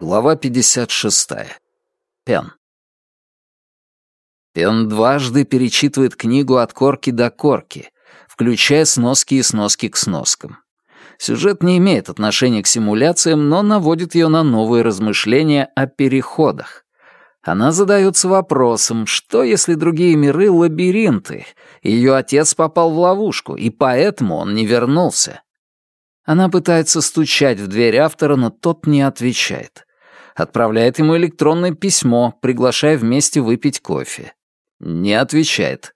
Глава 56. Пен. Пен дважды перечитывает книгу от корки до корки, включая сноски и сноски к сноскам. Сюжет не имеет отношения к симуляциям, но наводит ее на новые размышления о переходах. Она задается вопросом, что если другие миры — лабиринты, ее отец попал в ловушку, и поэтому он не вернулся. Она пытается стучать в дверь автора, но тот не отвечает. Отправляет ему электронное письмо, приглашая вместе выпить кофе. Не отвечает.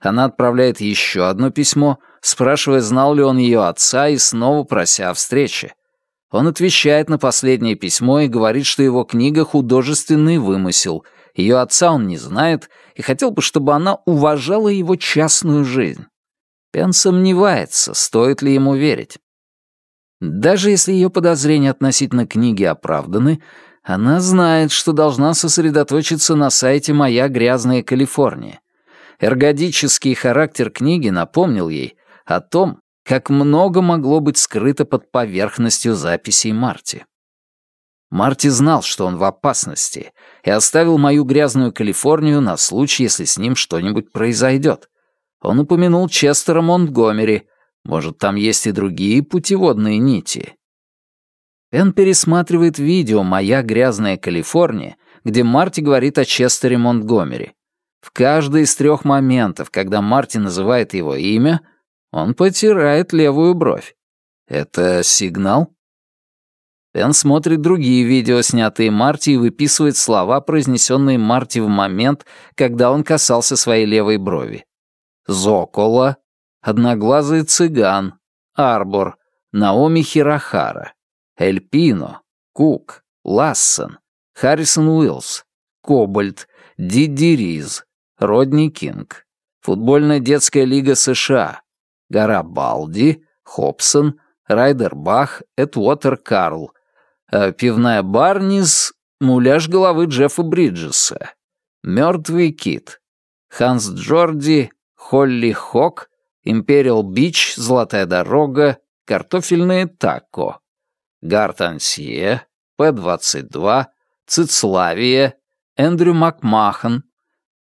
Она отправляет еще одно письмо, спрашивая, знал ли он ее отца, и снова прося о встрече. Он отвечает на последнее письмо и говорит, что его книга — художественный вымысел. Ее отца он не знает и хотел бы, чтобы она уважала его частную жизнь. Пен сомневается, стоит ли ему верить. Даже если ее подозрения относительно книги оправданы, она знает, что должна сосредоточиться на сайте «Моя грязная Калифорния». Эргодический характер книги напомнил ей о том, как много могло быть скрыто под поверхностью записей Марти. Марти знал, что он в опасности, и оставил мою грязную Калифорнию на случай, если с ним что-нибудь произойдет. Он упомянул Честера Монтгомери, может, там есть и другие путеводные нити. Эн пересматривает видео «Моя грязная Калифорния», где Марти говорит о Честере Монтгомери. В каждый из трех моментов, когда Марти называет его имя, он потирает левую бровь. Это сигнал? Эн смотрит другие видео, снятые Марти, и выписывает слова, произнесенные Марти в момент, когда он касался своей левой брови. «Зокола», «Одноглазый цыган», «Арбор», «Наоми Хирохара», «Эльпино», «Кук», «Лассен», «Харрисон Уиллс», «Кобальт», «Дидди Риз», «Родни Кинг», «Футбольная детская лига США», «Гора Балди», «Хобсон», «Райдер Бах», «Эдвотер Карл», э, «Пивная Барнис», «Муляж головы Джеффа Бриджеса», «Мертвый кит», «Ханс Джорди», «Холли Хок», Империал Бич, Золотая дорога, картофельные тако, Гартансье, П-22, Цицлавия, Эндрю Макмахан,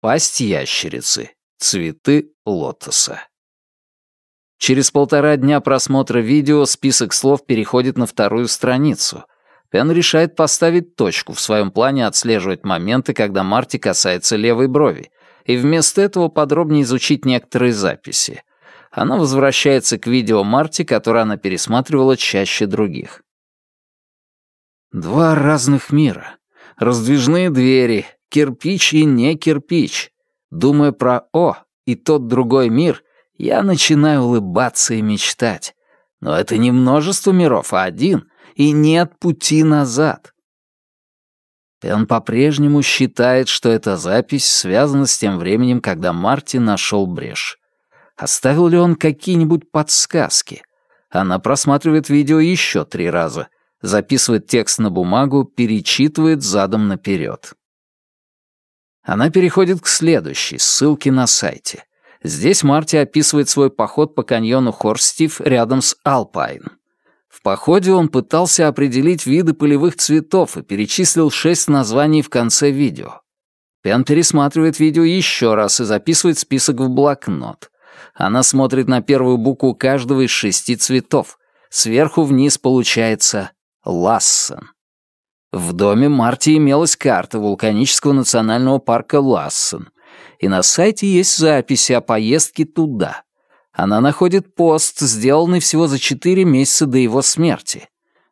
Пасть ящерицы, Цветы лотоса. Через полтора дня просмотра видео список слов переходит на вторую страницу. Пен решает поставить точку в своем плане отслеживать моменты, когда Марти касается левой брови, и вместо этого подробнее изучить некоторые записи — она возвращается к видео Марти, которое она пересматривала чаще других. Два разных мира. Раздвижные двери, кирпич и не кирпич. Думая про О и тот другой мир, я начинаю улыбаться и мечтать. Но это не множество миров, а один, и нет пути назад. Пен по-прежнему считает, что эта запись связана с тем временем, когда Марти нашел брешь. Оставил ли он какие-нибудь подсказки? Она просматривает видео еще три раза, записывает текст на бумагу, перечитывает задом наперед. Она переходит к следующей, ссылке на сайте. Здесь Марти описывает свой поход по каньону Хорстив рядом с Алпайн. В походе он пытался определить виды полевых цветов и перечислил шесть названий в конце видео. Пен пересматривает видео еще раз и записывает список в блокнот. Она смотрит на первую букву каждого из шести цветов. Сверху вниз получается Лассен. В доме Марти имелась карта вулканического национального парка Лассен, и на сайте есть записи о поездке туда. Она находит пост, сделанный всего за четыре месяца до его смерти.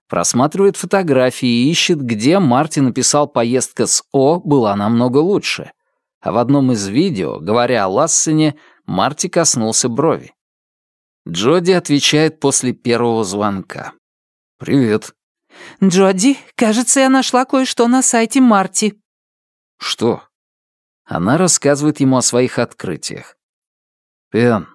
Просматривает фотографии и ищет, где Марти написал «поездка с О была намного лучше». А в одном из видео, говоря о Лассене, Марти коснулся брови. Джоди отвечает после первого звонка. «Привет». «Джоди, кажется, я нашла кое-что на сайте Марти». «Что?» Она рассказывает ему о своих открытиях. «Пен,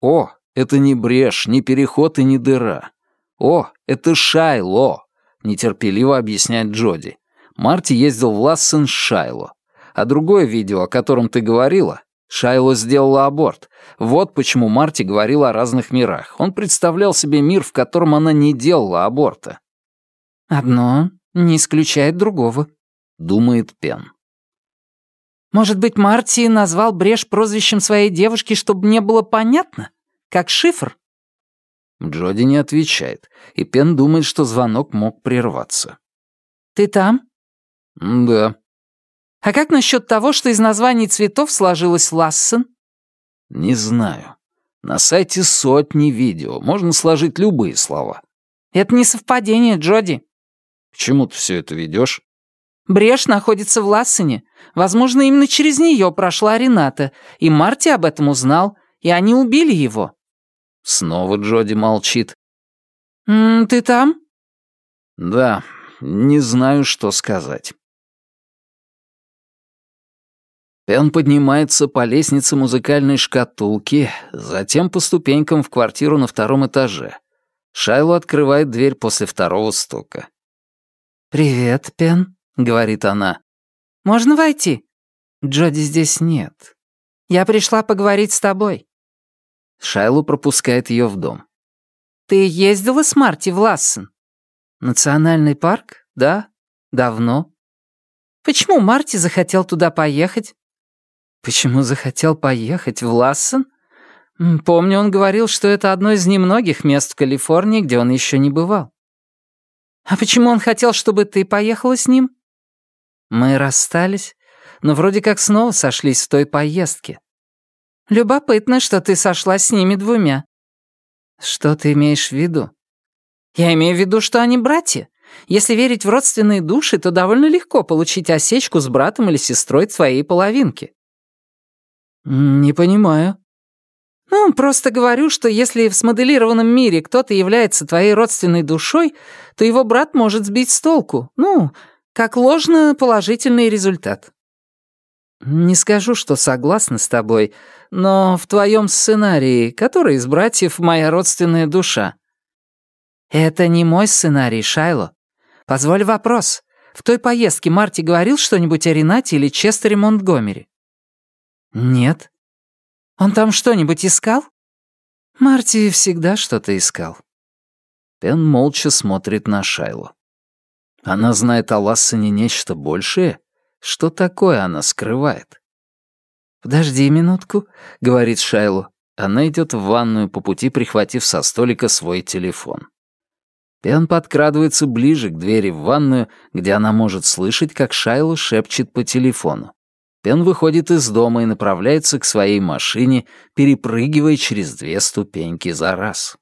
о, это не брешь, не переход и не дыра. О, это Шайло», — нетерпеливо объясняет Джоди. Марти ездил в Лассен с Шайло. А другое видео, о котором ты говорила, Шайло сделала аборт. Вот почему Марти говорила о разных мирах. Он представлял себе мир, в котором она не делала аборта. «Одно не исключает другого», — думает Пен. «Может быть, Марти назвал брешь прозвищем своей девушки, чтобы не было понятно? Как шифр?» Джоди не отвечает, и Пен думает, что звонок мог прерваться. «Ты там?» «Да». «А как насчет того, что из названий цветов сложилось Лассен?» «Не знаю. На сайте сотни видео, можно сложить любые слова». «Это не совпадение, Джоди». «К чему ты все это ведешь? Брешь находится в Лассене. Возможно, именно через нее прошла Рената, и Марти об этом узнал, и они убили его». Снова Джоди молчит. «М -м, «Ты там?» «Да, не знаю, что сказать». Пен поднимается по лестнице музыкальной шкатулки, затем по ступенькам в квартиру на втором этаже. Шайло открывает дверь после второго стука. «Привет, Пен», — говорит она. «Можно войти?» «Джоди здесь нет. Я пришла поговорить с тобой». Шайло пропускает ее в дом. «Ты ездила с Марти в Лассен?» «Национальный парк? Да. Давно». «Почему Марти захотел туда поехать?» «Почему захотел поехать в Лассен?» «Помню, он говорил, что это одно из немногих мест в Калифорнии, где он еще не бывал». «А почему он хотел, чтобы ты поехала с ним?» «Мы расстались, но вроде как снова сошлись в той поездке». «Любопытно, что ты сошлась с ними двумя». «Что ты имеешь в виду?» «Я имею в виду, что они братья. Если верить в родственные души, то довольно легко получить осечку с братом или сестрой твоей половинки». «Не понимаю». «Ну, просто говорю, что если в смоделированном мире кто-то является твоей родственной душой, то его брат может сбить с толку. Ну, как ложно-положительный результат». «Не скажу, что согласна с тобой, но в твоем сценарии, который из братьев моя родственная душа?» «Это не мой сценарий, Шайло. Позволь вопрос. В той поездке Марти говорил что-нибудь о Ренате или Честере Монтгомери?» «Нет». «Он там что-нибудь искал?» «Марти всегда что-то искал». Пен молча смотрит на Шайло. Она знает о Лассене нечто большее? Что такое она скрывает? «Подожди минутку», — говорит Шайло. Она идет в ванную, по пути прихватив со столика свой телефон. Пен подкрадывается ближе к двери в ванную, где она может слышать, как Шайло шепчет по телефону. Пен выходит из дома и направляется к своей машине, перепрыгивая через две ступеньки за раз.